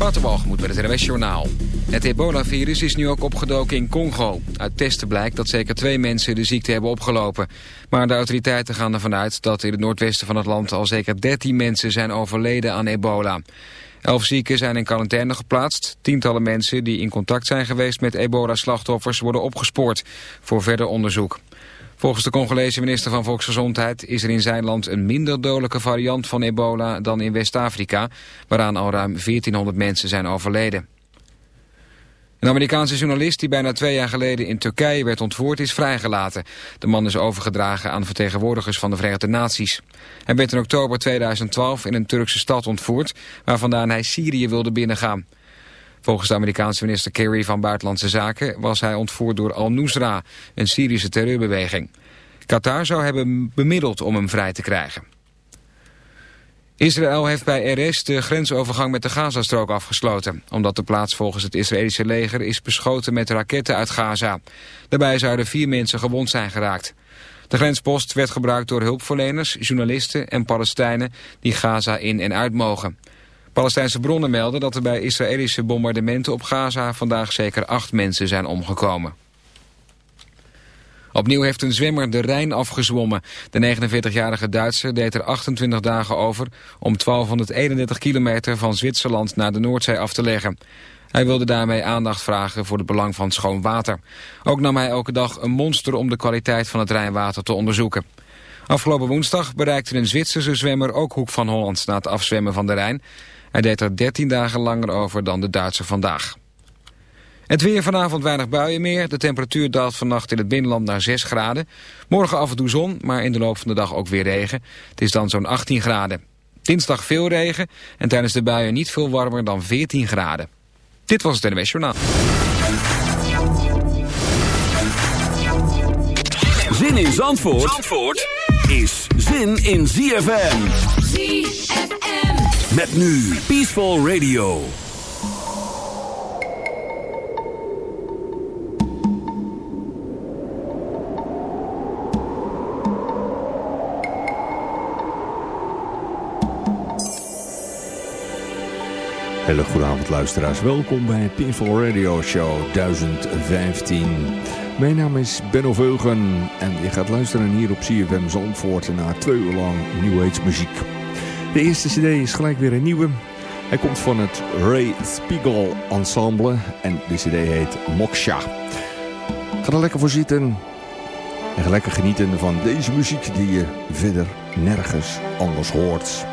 Waterwalgemoed met het RWS Journaal. Het ebola-virus is nu ook opgedoken in Congo. Uit testen blijkt dat zeker twee mensen de ziekte hebben opgelopen. Maar de autoriteiten gaan ervan uit dat in het noordwesten van het land... al zeker 13 mensen zijn overleden aan ebola. Elf zieken zijn in quarantaine geplaatst. Tientallen mensen die in contact zijn geweest met ebola-slachtoffers... worden opgespoord voor verder onderzoek. Volgens de Congolese minister van Volksgezondheid is er in zijn land een minder dodelijke variant van ebola dan in West-Afrika, waaraan al ruim 1400 mensen zijn overleden. Een Amerikaanse journalist die bijna twee jaar geleden in Turkije werd ontvoerd is vrijgelaten. De man is overgedragen aan vertegenwoordigers van de Verenigde Naties. Hij werd in oktober 2012 in een Turkse stad ontvoerd, waar vandaan hij Syrië wilde binnengaan. Volgens de Amerikaanse minister Kerry van Buitenlandse Zaken was hij ontvoerd door Al-Nusra, een Syrische terreurbeweging. Qatar zou hebben bemiddeld om hem vrij te krijgen. Israël heeft bij RS de grensovergang met de Gazastrook afgesloten... omdat de plaats volgens het Israëlische leger is beschoten met raketten uit Gaza. Daarbij zouden vier mensen gewond zijn geraakt. De grenspost werd gebruikt door hulpverleners, journalisten en Palestijnen... die Gaza in en uit mogen. Palestijnse bronnen melden dat er bij Israëlische bombardementen op Gaza vandaag zeker acht mensen zijn omgekomen. Opnieuw heeft een zwemmer de Rijn afgezwommen. De 49-jarige Duitser deed er 28 dagen over om 1231 kilometer van Zwitserland naar de Noordzee af te leggen. Hij wilde daarmee aandacht vragen voor het belang van schoon water. Ook nam hij elke dag een monster om de kwaliteit van het Rijnwater te onderzoeken. Afgelopen woensdag bereikte een Zwitserse zwemmer ook Hoek van Holland na het afzwemmen van de Rijn. Hij deed er 13 dagen langer over dan de Duitser vandaag. Het weer vanavond weinig buien meer. De temperatuur daalt vannacht in het binnenland naar 6 graden. Morgen af en toe zon, maar in de loop van de dag ook weer regen. Het is dan zo'n 18 graden. Dinsdag veel regen en tijdens de buien niet veel warmer dan 14 graden. Dit was het NWS Journaal. Zin in Zandvoort, Zandvoort is zin in ZFM. ZFM. Met nu Peaceful Radio. Hele goede avond luisteraars. Welkom bij Peaceful Radio Show 1015. Mijn naam is Benno Veugen en je gaat luisteren hier op CFM Zandvoort naar twee uur lang New Age muziek. De eerste cd is gelijk weer een nieuwe. Hij komt van het Ray Spiegel Ensemble en de cd heet Moksha. Ga er lekker voor zitten en ga lekker genieten van deze muziek die je verder nergens anders hoort.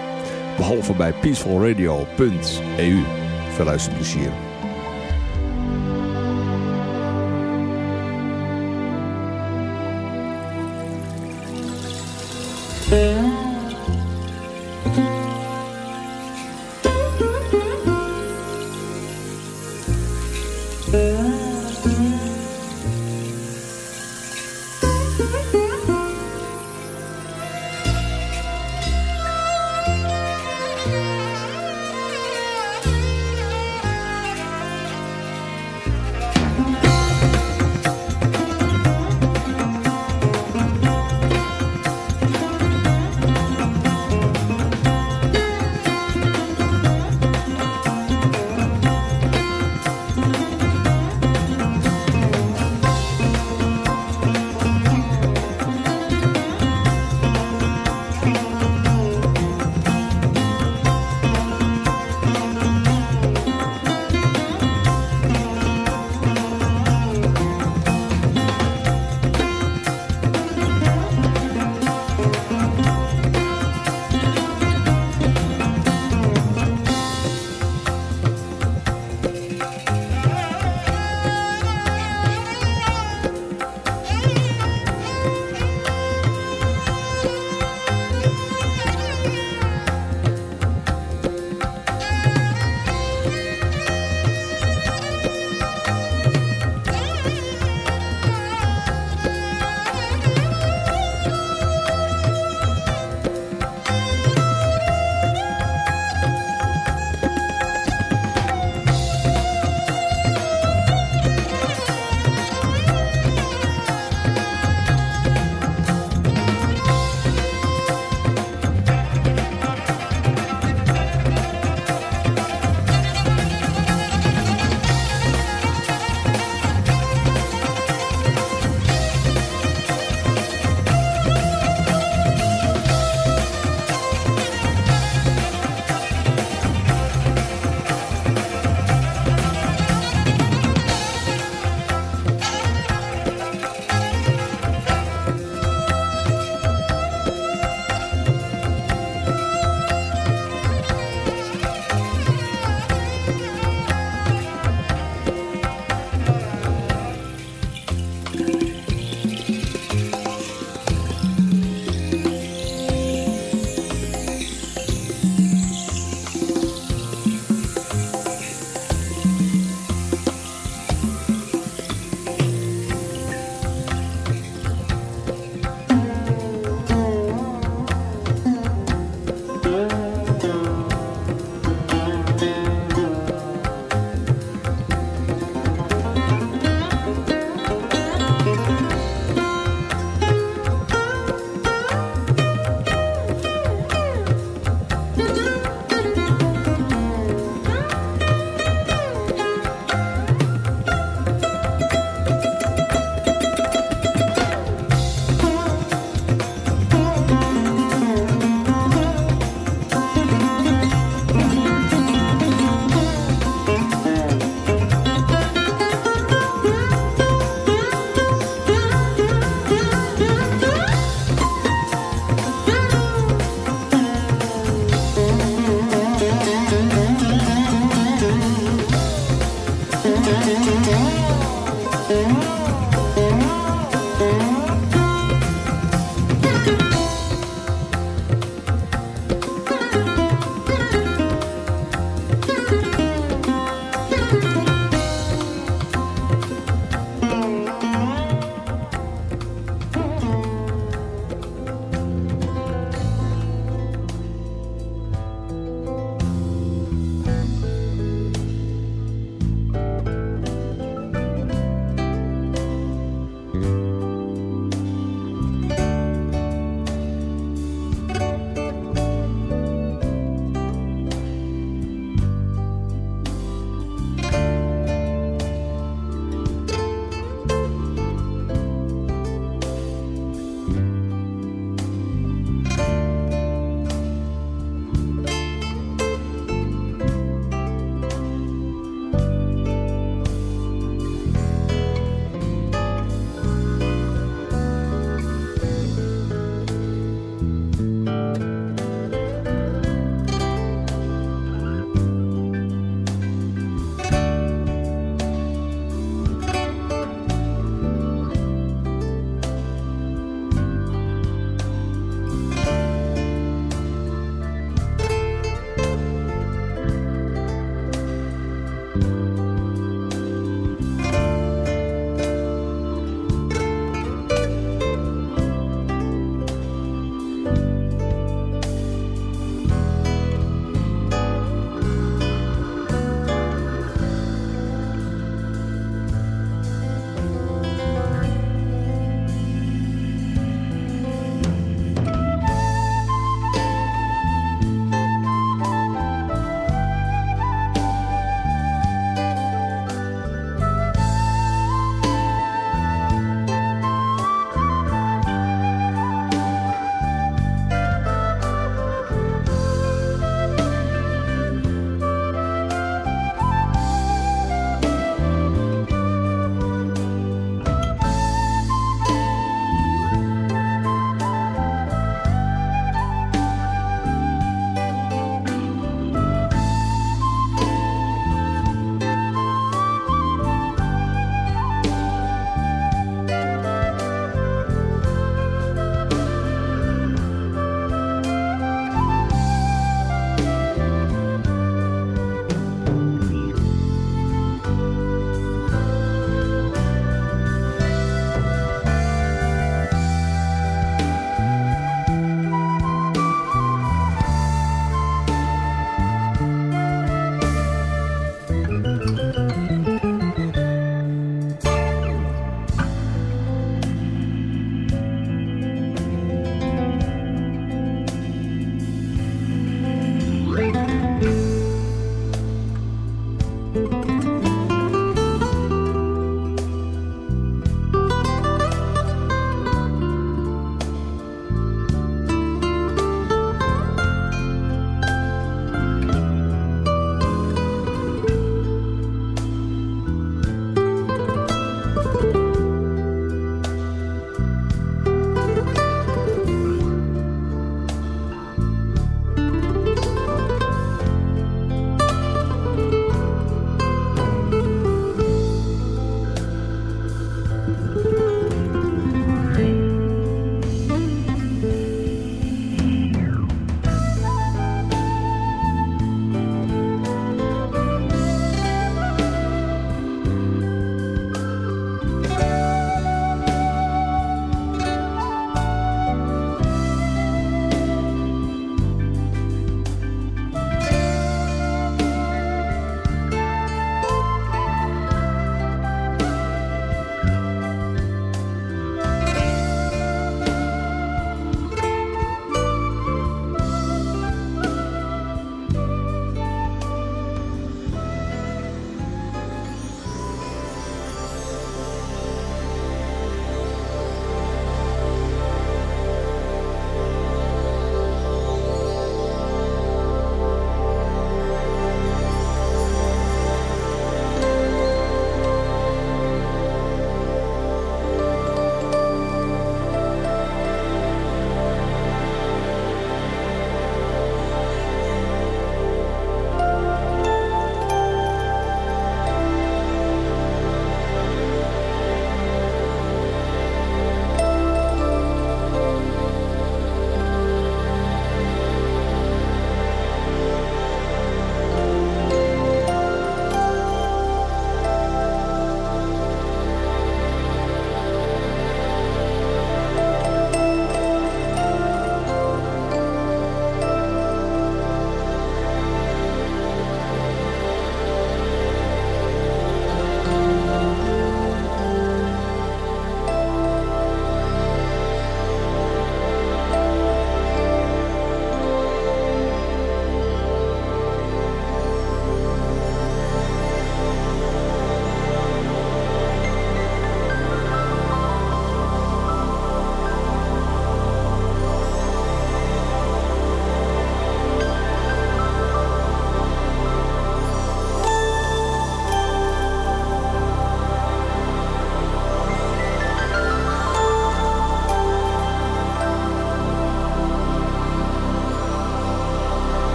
Behalve bij peacefulradio.eu. Veel luisterplezier.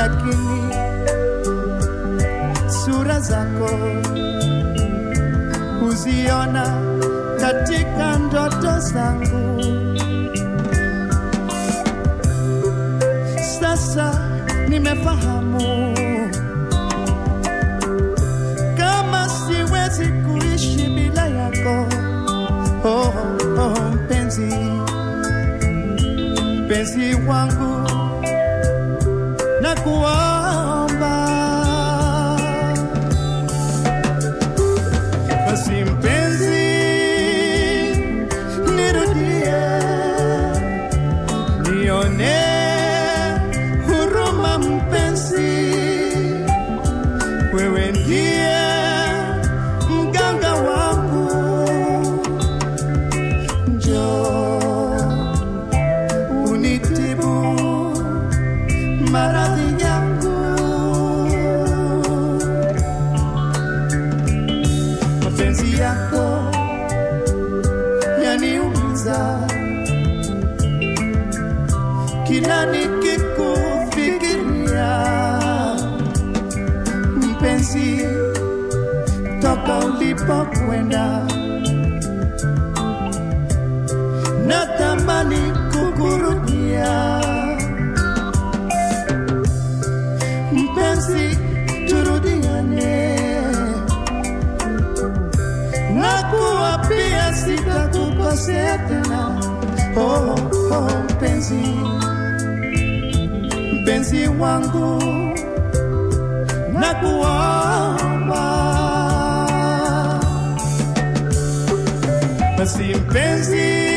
lakini sura zako huziona katika ndoto zangu. Sasa nimefahamu kama siwezi kuishi bila yako. Oh, oh, oh mpenzi mpenzi wangu What? mpenzi wangu na kuomba basi mpenzi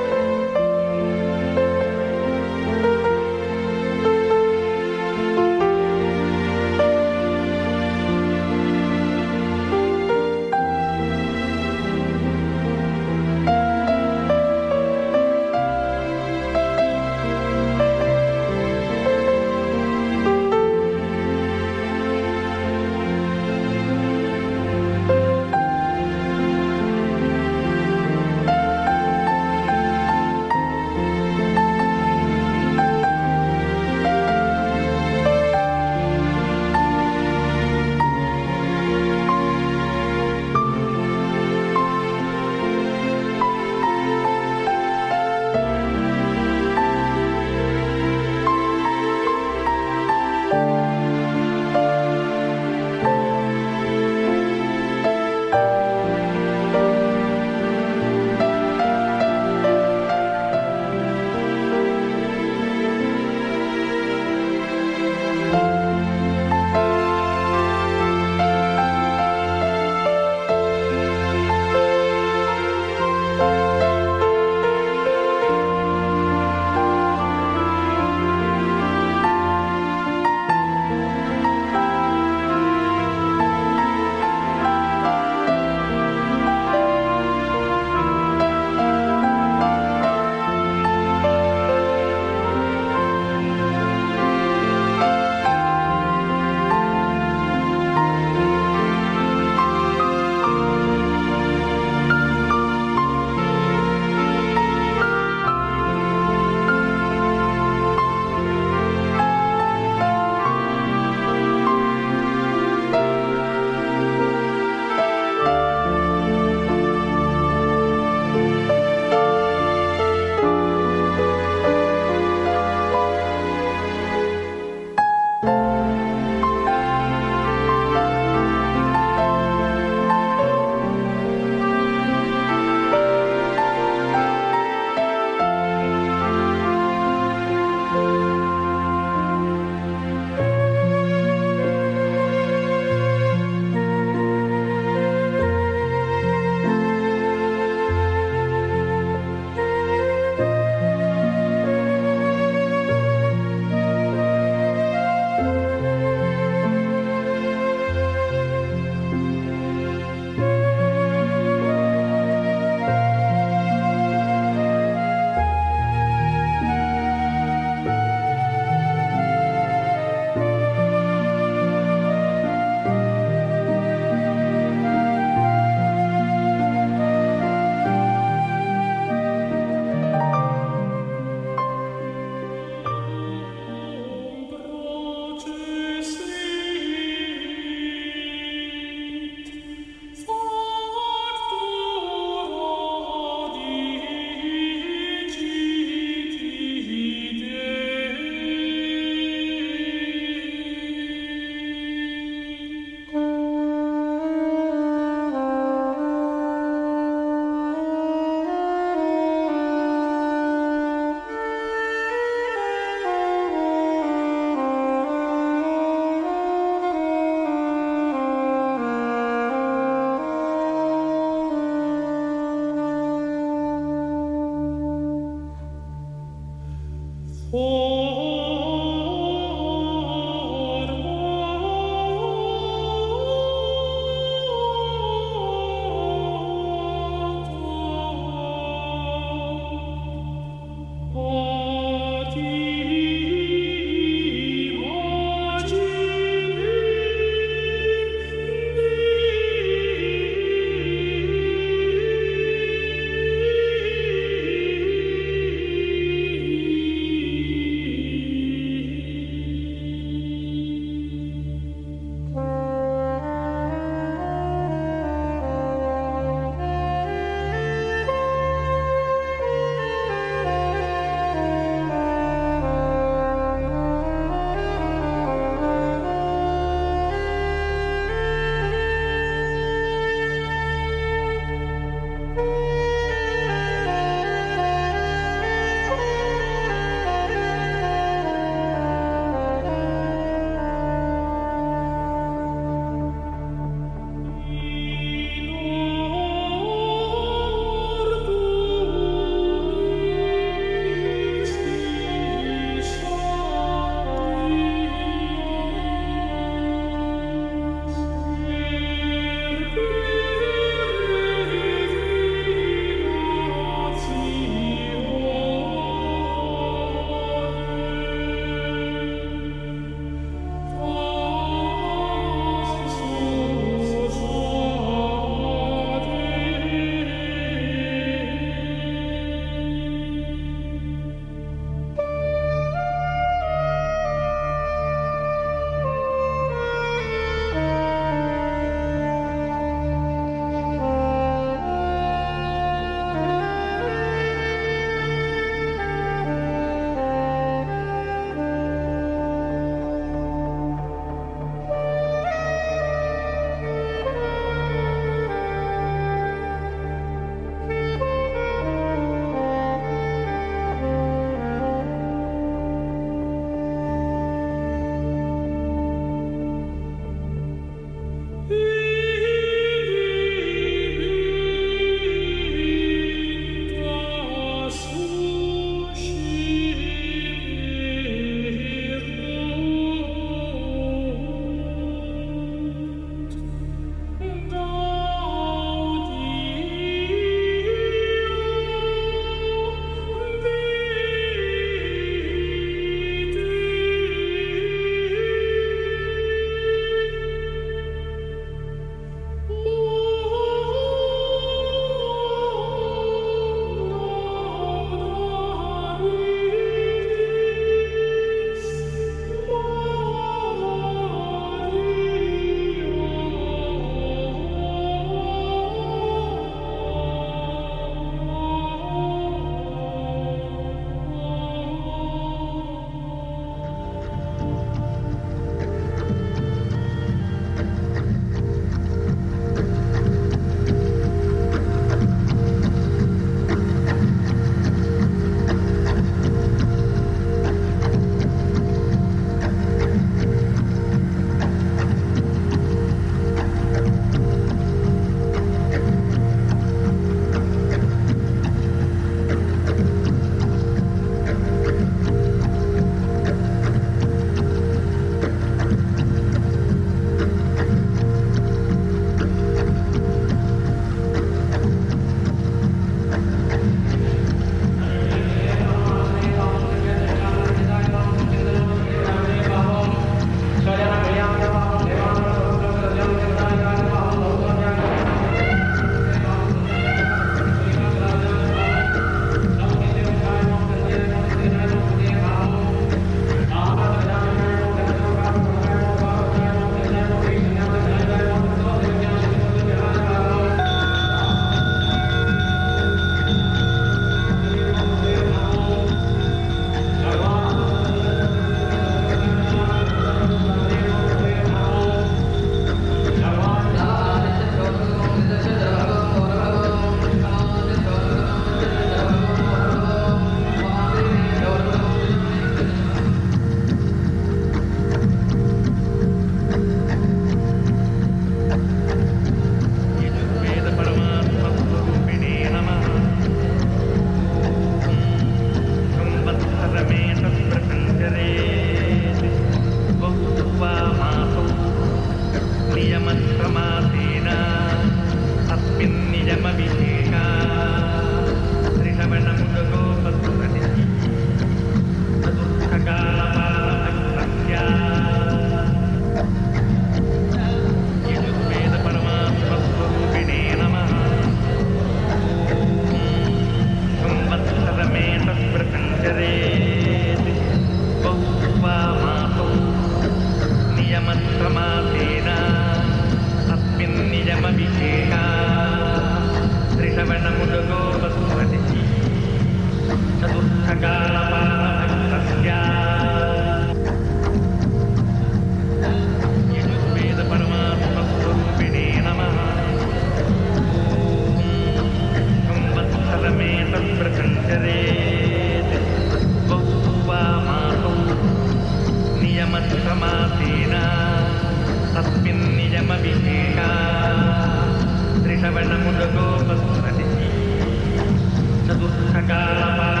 acá.